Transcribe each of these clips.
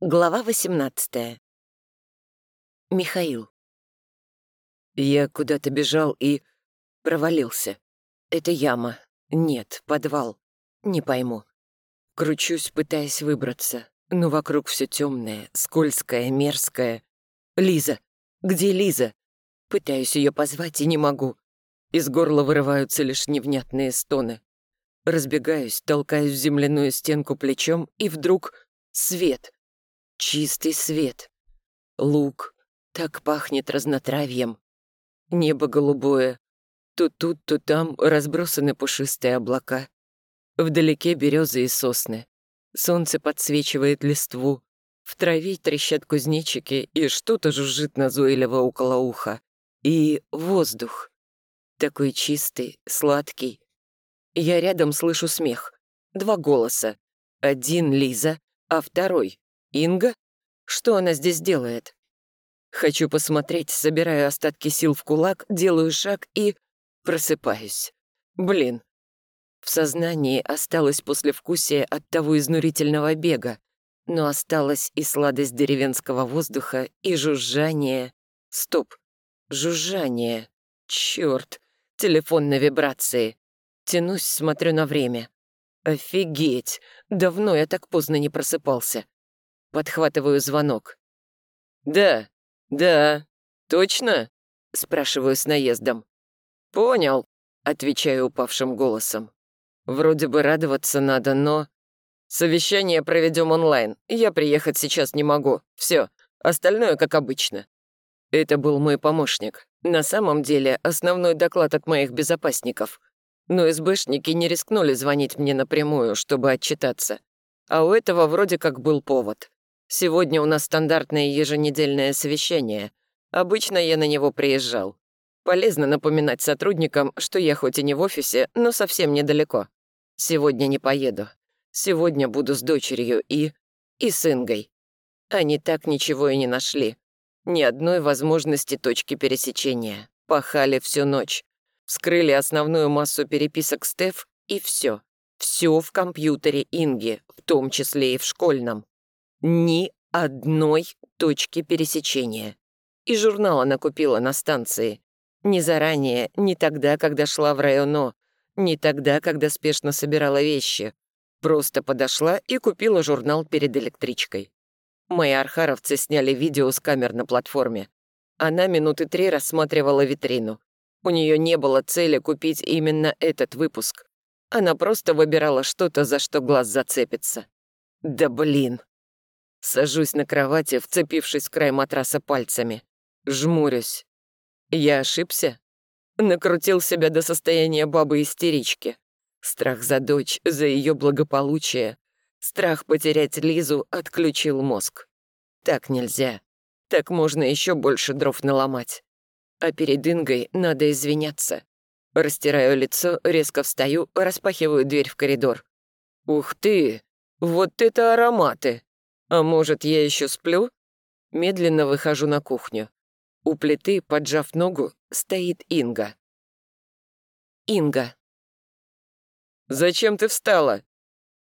Глава 18. Михаил. Я куда-то бежал и провалился. Это яма. Нет, подвал. Не пойму. Кручусь, пытаясь выбраться, но вокруг все темное, скользкое, мерзкое. Лиза! Где Лиза? Пытаюсь ее позвать и не могу. Из горла вырываются лишь невнятные стоны. Разбегаюсь, толкаюсь в земляную стенку плечом, и вдруг свет — Чистый свет. Луг. Так пахнет разнотравьем. Небо голубое. То тут, то там разбросаны пушистые облака. Вдалеке березы и сосны. Солнце подсвечивает листву. В траве трещат кузнечики, и что-то жужжит назойливо около уха. И воздух. Такой чистый, сладкий. Я рядом слышу смех. Два голоса. Один Лиза, а второй Инга? Что она здесь делает? Хочу посмотреть, собираю остатки сил в кулак, делаю шаг и... просыпаюсь. Блин. В сознании осталось послевкусие от того изнурительного бега, но осталась и сладость деревенского воздуха, и жужжание. Стоп. Жужжание. Чёрт. Телефон на вибрации. Тянусь, смотрю на время. Офигеть. Давно я так поздно не просыпался. Подхватываю звонок. «Да, да, точно?» — спрашиваю с наездом. «Понял», — отвечаю упавшим голосом. «Вроде бы радоваться надо, но...» «Совещание проведем онлайн. Я приехать сейчас не могу. Все, остальное как обычно». Это был мой помощник. На самом деле, основной доклад от моих безопасников. Но СБшники не рискнули звонить мне напрямую, чтобы отчитаться. А у этого вроде как был повод. Сегодня у нас стандартное еженедельное совещание. Обычно я на него приезжал. Полезно напоминать сотрудникам, что я хоть и не в офисе, но совсем недалеко. Сегодня не поеду. Сегодня буду с дочерью и... и с Ингой. Они так ничего и не нашли. Ни одной возможности точки пересечения. Пахали всю ночь. Вскрыли основную массу переписок Стеф, и все. Все в компьютере Инги, в том числе и в школьном. Ни одной точки пересечения. И журнал она купила на станции. Не заранее, не тогда, когда шла в районо, не тогда, когда спешно собирала вещи. Просто подошла и купила журнал перед электричкой. Мои архаровцы сняли видео с камер на платформе. Она минуты три рассматривала витрину. У нее не было цели купить именно этот выпуск. Она просто выбирала что-то, за что глаз зацепится. Да блин. Сажусь на кровати, вцепившись в край матраса пальцами. Жмурюсь. Я ошибся? Накрутил себя до состояния бабы-истерички. Страх за дочь, за ее благополучие. Страх потерять Лизу отключил мозг. Так нельзя. Так можно еще больше дров наломать. А перед Ингой надо извиняться. Растираю лицо, резко встаю, распахиваю дверь в коридор. Ух ты! Вот это ароматы! А может, я еще сплю? Медленно выхожу на кухню. У плиты, поджав ногу, стоит Инга. Инга. «Зачем ты встала?»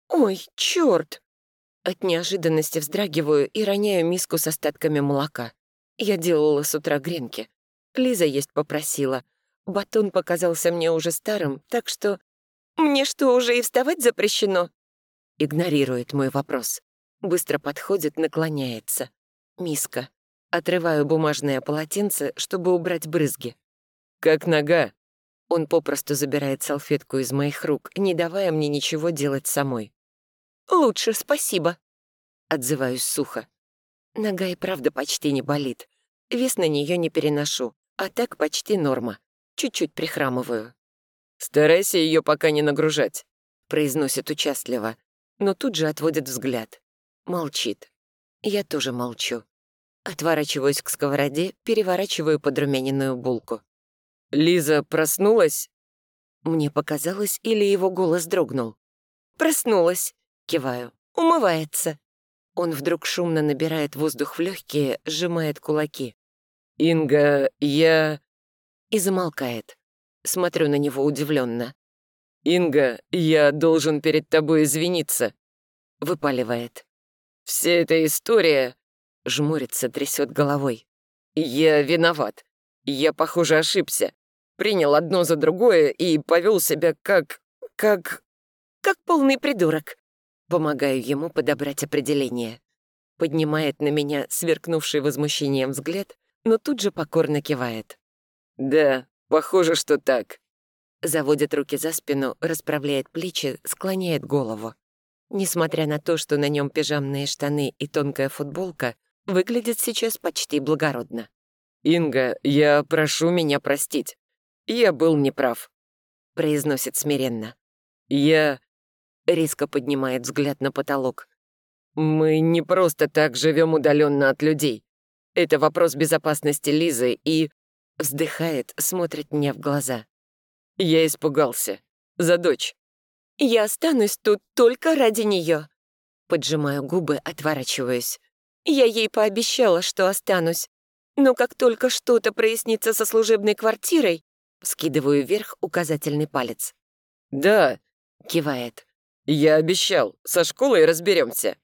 «Ой, черт! От неожиданности вздрагиваю и роняю миску с остатками молока. Я делала с утра гренки. Лиза есть попросила. Батон показался мне уже старым, так что... «Мне что, уже и вставать запрещено?» Игнорирует мой вопрос. Быстро подходит, наклоняется. Миска. Отрываю бумажное полотенце, чтобы убрать брызги. «Как нога?» Он попросту забирает салфетку из моих рук, не давая мне ничего делать самой. «Лучше, спасибо», — отзываюсь сухо. Нога и правда почти не болит. Вес на нее не переношу, а так почти норма. Чуть-чуть прихрамываю. «Старайся ее пока не нагружать», — произносит участливо, но тут же отводит взгляд. Молчит. Я тоже молчу. Отворачиваюсь к сковороде, переворачиваю подрумяненную булку. «Лиза проснулась?» Мне показалось, или его голос дрогнул. «Проснулась», — киваю. «Умывается». Он вдруг шумно набирает воздух в легкие, сжимает кулаки. «Инга, я...» И замолкает. Смотрю на него удивленно. «Инга, я должен перед тобой извиниться», — выпаливает. Вся эта история...» Жмурится, трясет головой. «Я виноват. Я, похоже, ошибся. Принял одно за другое и повел себя как... как... как полный придурок». Помогаю ему подобрать определение. Поднимает на меня сверкнувший возмущением взгляд, но тут же покорно кивает. «Да, похоже, что так». Заводит руки за спину, расправляет плечи, склоняет голову. Несмотря на то, что на нем пижамные штаны и тонкая футболка, выглядит сейчас почти благородно. «Инга, я прошу меня простить. Я был неправ», — произносит смиренно. «Я...» — резко поднимает взгляд на потолок. «Мы не просто так живем удаленно от людей. Это вопрос безопасности Лизы и...» Вздыхает, смотрит мне в глаза. «Я испугался. За дочь». «Я останусь тут только ради нее. Поджимаю губы, отворачиваюсь. Я ей пообещала, что останусь. Но как только что-то прояснится со служебной квартирой, скидываю вверх указательный палец. «Да», — кивает. «Я обещал. Со школой разберемся.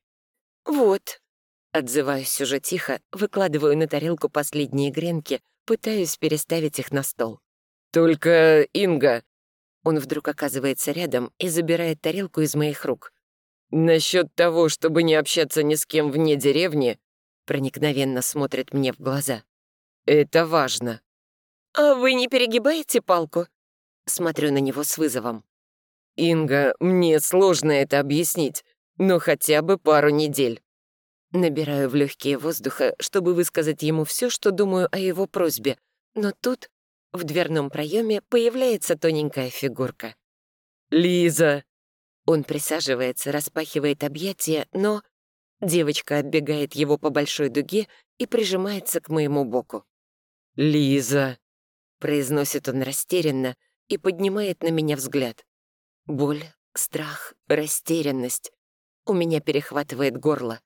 «Вот», — отзываюсь уже тихо, выкладываю на тарелку последние гренки, пытаюсь переставить их на стол. «Только, Инга...» Он вдруг оказывается рядом и забирает тарелку из моих рук. «Насчет того, чтобы не общаться ни с кем вне деревни, проникновенно смотрит мне в глаза. «Это важно». «А вы не перегибаете палку?» Смотрю на него с вызовом. «Инга, мне сложно это объяснить, но хотя бы пару недель». Набираю в легкие воздуха, чтобы высказать ему все, что думаю о его просьбе, но тут в дверном проеме появляется тоненькая фигурка. «Лиза!» Он присаживается, распахивает объятия, но Девочка отбегает его по большой дуге и прижимается к моему боку. «Лиза!» — произносит он растерянно и поднимает на меня взгляд. Боль, страх, растерянность. У меня перехватывает горло.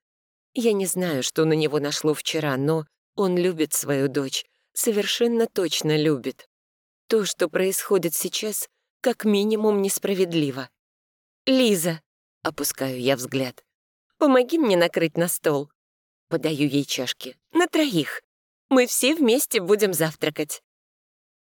Я не знаю, что на него нашло вчера, но он любит свою дочь, совершенно точно любит. То, что происходит сейчас, как минимум несправедливо. «Лиза!» — опускаю я взгляд. Помоги мне накрыть на стол. Подаю ей чашки. На троих. Мы все вместе будем завтракать.